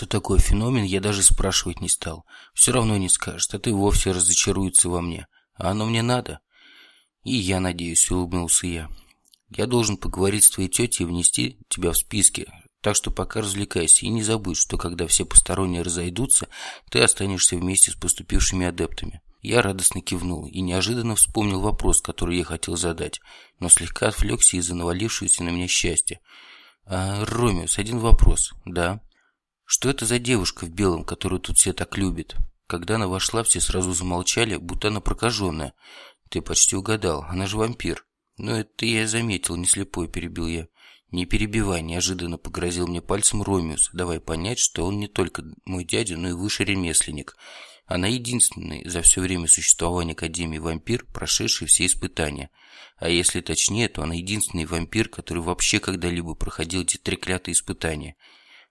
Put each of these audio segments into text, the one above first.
Что такое феномен, я даже спрашивать не стал. Все равно не скажет, а ты вовсе разочаруется во мне. А оно мне надо? И я надеюсь, улыбнулся я. Я должен поговорить с твоей тетей и внести тебя в списки, так что пока развлекайся и не забудь, что когда все посторонние разойдутся, ты останешься вместе с поступившими адептами. Я радостно кивнул и неожиданно вспомнил вопрос, который я хотел задать, но слегка отвлекся из-за навалившегося на меня счастья. А, Ромеус, один вопрос. Да. Что это за девушка в белом, которую тут все так любят? Когда она вошла, все сразу замолчали, будто она прокаженная. Ты почти угадал, она же вампир. Ну, это я заметил, не слепой, перебил я. «Не перебивай», – неожиданно погрозил мне пальцем Ромеус, давай понять, что он не только мой дядя, но и высший ремесленник. Она единственный за все время существования Академии вампир, прошедший все испытания. А если точнее, то она единственный вампир, который вообще когда-либо проходил эти треклятые испытания.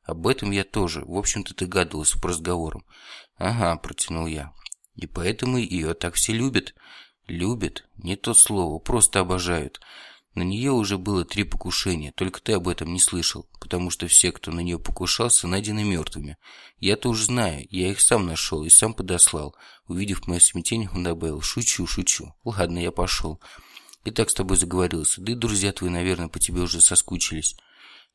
Об этом я тоже, в общем-то, догадывался по разговорам. «Ага», – протянул я. «И поэтому ее так все любят». «Любят? Не то слово, просто обожают». На нее уже было три покушения, только ты об этом не слышал, потому что все, кто на нее покушался, найдены мертвыми. Я-то уж знаю, я их сам нашел и сам подослал. Увидев мое смятение, он добавил, шучу, шучу. Ладно, я пошел. И так с тобой заговорился, да и друзья твои, наверное, по тебе уже соскучились.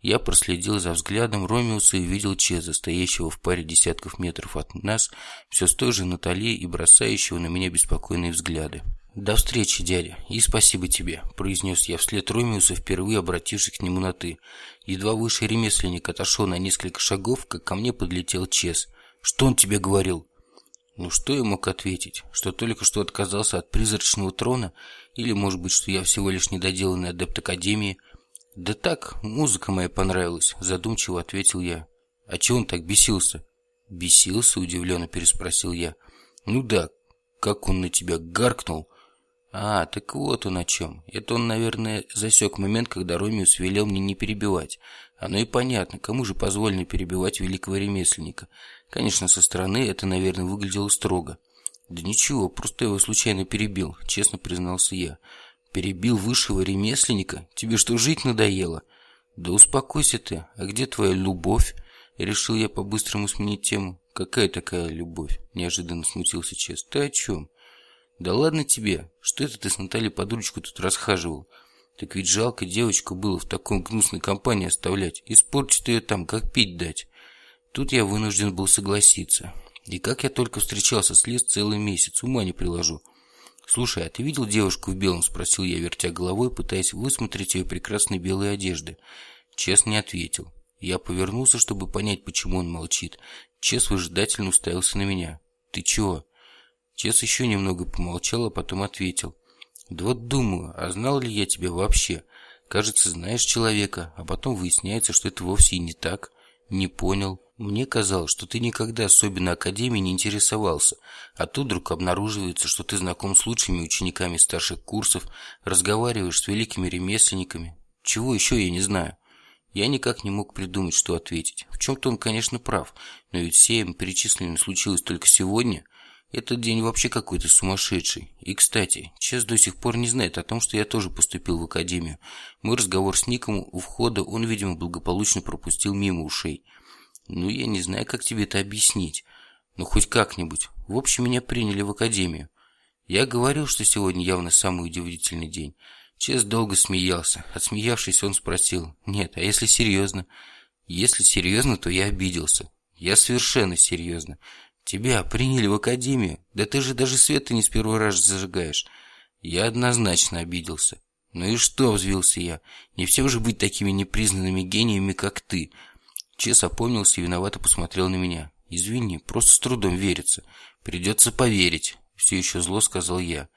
Я проследил за взглядом Ромеуса и увидел Чеза, стоящего в паре десятков метров от нас, все с той же Натальей и бросающего на меня беспокойные взгляды. «До встречи, дядя, и спасибо тебе», – произнес я вслед Ромеуса, впервые обратившись к нему на «ты». Едва выше ремесленник отошел на несколько шагов, как ко мне подлетел Чес. «Что он тебе говорил?» Ну что я мог ответить? Что только что отказался от призрачного трона? Или, может быть, что я всего лишь недоделанный адепт Академии? Да так, музыка моя понравилась, задумчиво ответил я. А чего он так бесился? Бесился? Удивленно переспросил я. Ну да, как он на тебя гаркнул. А, так вот он о чем. Это он, наверное, засек момент, когда Ромеус велел мне не перебивать. Оно и понятно, кому же позволено перебивать великого ремесленника. Конечно, со стороны это, наверное, выглядело строго. Да ничего, просто его случайно перебил, честно признался я. Перебил высшего ремесленника? Тебе что, жить надоело? Да успокойся ты. А где твоя любовь? Решил я по-быстрому сменить тему. Какая такая любовь? Неожиданно смутился Чес. Ты о чем? Да ладно тебе, что это ты с Натальей под ручку тут расхаживал? Так ведь жалко девочку было в такой гнусной компании оставлять. Испортить ее там, как пить дать. Тут я вынужден был согласиться. И как я только встречался с Лиз целый месяц, ума не приложу. «Слушай, а ты видел девушку в белом?» – спросил я, вертя головой, пытаясь высмотреть ее прекрасные белые одежды. Чес не ответил. Я повернулся, чтобы понять, почему он молчит. Чес выжидательно уставился на меня. «Ты чего?» Чес еще немного помолчал, а потом ответил. «Да вот думаю, а знал ли я тебя вообще? Кажется, знаешь человека, а потом выясняется, что это вовсе и не так. Не понял. Мне казалось, что ты никогда особенно Академией не интересовался, а тут вдруг обнаруживается, что ты знаком с лучшими учениками старших курсов, разговариваешь с великими ремесленниками. Чего еще я не знаю?» Я никак не мог придумать, что ответить. В чем-то он, конечно, прав, но ведь все им перечисленное случилось только сегодня – этот день вообще какой-то сумасшедший. И, кстати, Чес до сих пор не знает о том, что я тоже поступил в академию. Мой разговор с Ником у входа он, видимо, благополучно пропустил мимо ушей. Ну, я не знаю, как тебе это объяснить. Но хоть как-нибудь. В общем, меня приняли в академию. Я говорил, что сегодня явно самый удивительный день. Чес долго смеялся. Отсмеявшись, он спросил. Нет, а если серьезно? Если серьезно, то я обиделся. Я совершенно серьезно. Тебя приняли в академию. Да ты же даже света не с первого раза зажигаешь. Я однозначно обиделся. Ну и что, взвился я. Не всем же быть такими непризнанными гениями, как ты. Чес опомнился и виновато посмотрел на меня. Извини, просто с трудом верится. Придется поверить. Все еще зло сказал я.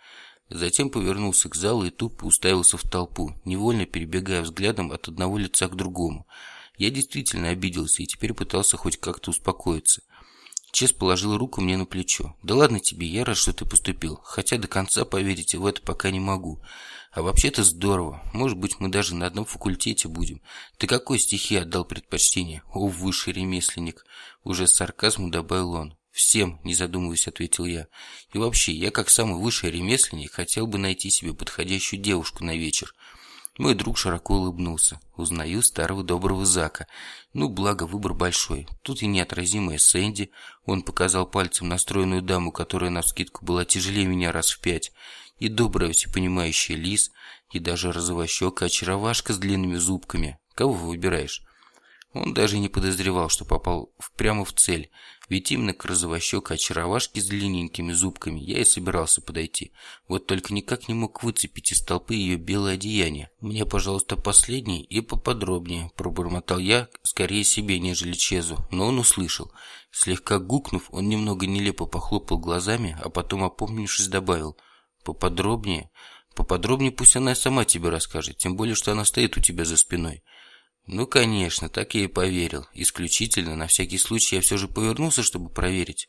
Затем повернулся к залу и тупо уставился в толпу, невольно перебегая взглядом от одного лица к другому. Я действительно обиделся и теперь пытался хоть как-то успокоиться. Чес положил руку мне на плечо. «Да ладно тебе, я рад, что ты поступил. Хотя до конца поверить в это пока не могу. А вообще-то здорово. Может быть, мы даже на одном факультете будем. Ты какой стихи отдал предпочтение? О, высший ремесленник!» Уже с сарказмом добавил он. «Всем, не задумываясь, ответил я. И вообще, я как самый высший ремесленник хотел бы найти себе подходящую девушку на вечер. Мой друг широко улыбнулся. Узнаю старого доброго Зака. Ну, благо, выбор большой. Тут и неотразимая Сэнди. Он показал пальцем настроенную даму, которая на навскидку была тяжелее меня раз в пять. И добрая всепонимающая Лис. И даже розовощекая очаровашка с длинными зубками. Кого вы выбираешь? Он даже не подозревал, что попал прямо в цель. Ведь именно к розовощекой очаровашке с длинненькими зубками я и собирался подойти. Вот только никак не мог выцепить из толпы ее белое одеяние. «Мне, пожалуйста, последний и поподробнее», – пробормотал я, скорее себе, нежели Чезу. Но он услышал. Слегка гукнув, он немного нелепо похлопал глазами, а потом, опомнившись, добавил. «Поподробнее?» «Поподробнее пусть она сама тебе расскажет, тем более, что она стоит у тебя за спиной». Ну, конечно, так я и поверил. Исключительно, на всякий случай я все же повернулся, чтобы проверить.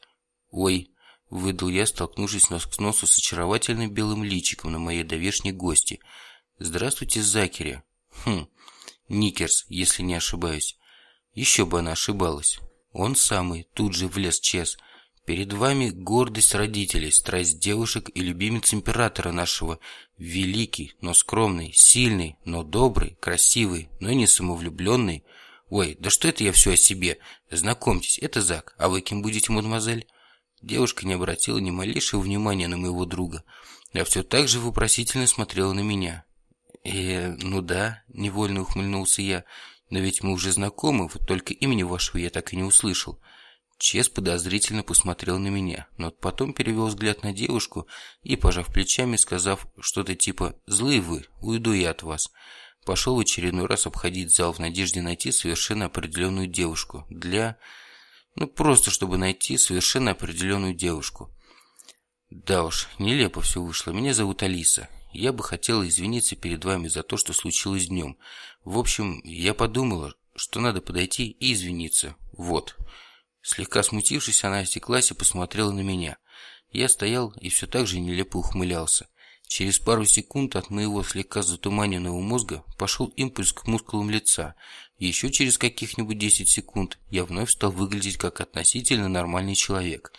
Ой, выдал я, столкнувшись нос к носу с очаровательным белым личиком на моей довешней гости. Здравствуйте, Закери. Хм, Никерс, если не ошибаюсь. Еще бы она ошибалась. Он самый, тут же влез Чес. Перед вами гордость родителей, страсть девушек и любимец императора нашего. Великий, но скромный, сильный, но добрый, красивый, но не самовлюбленный. Ой, да что это я все о себе? Знакомьтесь, это Зак. А вы кем будете, мадемуазель? Девушка не обратила ни малейшего внимания на моего друга, а все так же вопросительно смотрела на меня. «Э, ну да», — невольно ухмыльнулся я, «но ведь мы уже знакомы, вот только имени вашего я так и не услышал». Чес подозрительно посмотрел на меня, но потом перевел взгляд на девушку и, пожав плечами, сказав что-то типа «Злые вы, уйду я от вас», пошел в очередной раз обходить зал в надежде найти совершенно определенную девушку. Для... Ну, просто чтобы найти совершенно определенную девушку. Да уж, нелепо все вышло. Меня зовут Алиса. Я бы хотела извиниться перед вами за то, что случилось днем. В общем, я подумала, что надо подойти и извиниться. Вот. Слегка смутившись, она осеклась и посмотрела на меня. Я стоял и все так же нелепо ухмылялся. Через пару секунд от моего слегка затуманенного мозга пошел импульс к мускулам лица. Еще через каких-нибудь 10 секунд я вновь стал выглядеть как относительно нормальный человек.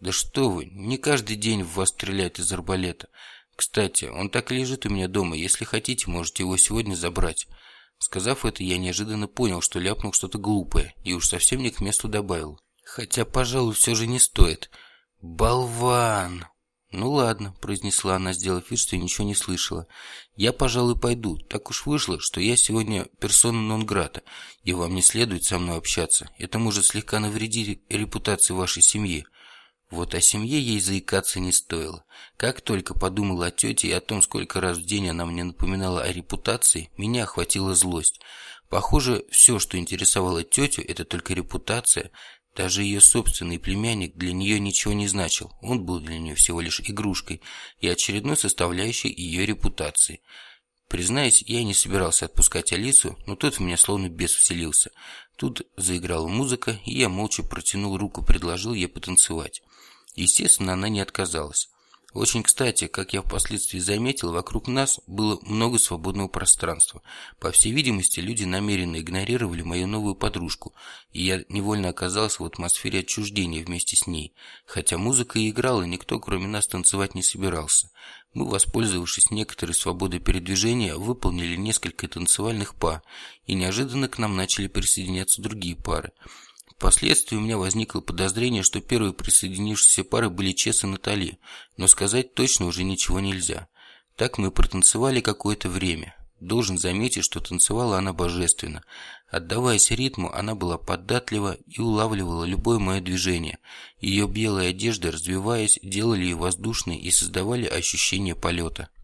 Да что вы, не каждый день в вас стреляют из арбалета. Кстати, он так и лежит у меня дома. Если хотите, можете его сегодня забрать. Сказав это, я неожиданно понял, что ляпнул что-то глупое, и уж совсем не к месту добавил. Хотя, пожалуй, все же не стоит. Болван! Ну ладно, произнесла она, сделав вид, что ничего не слышала. Я, пожалуй, пойду. Так уж вышло, что я сегодня персона нон-грата, и вам не следует со мной общаться. Это может слегка навредить репутации вашей семьи. Вот о семье ей заикаться не стоило. Как только подумала о тете и о том, сколько раз в день она мне напоминала о репутации, меня охватила злость. Похоже, все, что интересовало тетю, это только репутация, даже ее собственный племянник для нее ничего не значил. Он был для нее всего лишь игрушкой и очередной составляющей ее репутации. Признаюсь, я не собирался отпускать Алису, но тут в меня словно бес вселился. Тут заиграла музыка, и я молча протянул руку, предложил ей потанцевать. Естественно, она не отказалась. Очень кстати, как я впоследствии заметил, вокруг нас было много свободного пространства. По всей видимости, люди намеренно игнорировали мою новую подружку, и я невольно оказался в атмосфере отчуждения вместе с ней. Хотя музыка и играла, никто кроме нас танцевать не собирался. Мы, воспользовавшись некоторой свободой передвижения, выполнили несколько танцевальных па, и неожиданно к нам начали присоединяться другие пары. Впоследствии у меня возникло подозрение, что первые присоединившиеся пары были Чес и Натали, но сказать точно уже ничего нельзя. Так мы протанцевали какое-то время. Должен заметить, что танцевала она божественно. Отдаваясь ритму, она была податлива и улавливала любое мое движение. Ее белые одежды, развиваясь, делали ее воздушной и создавали ощущение полета.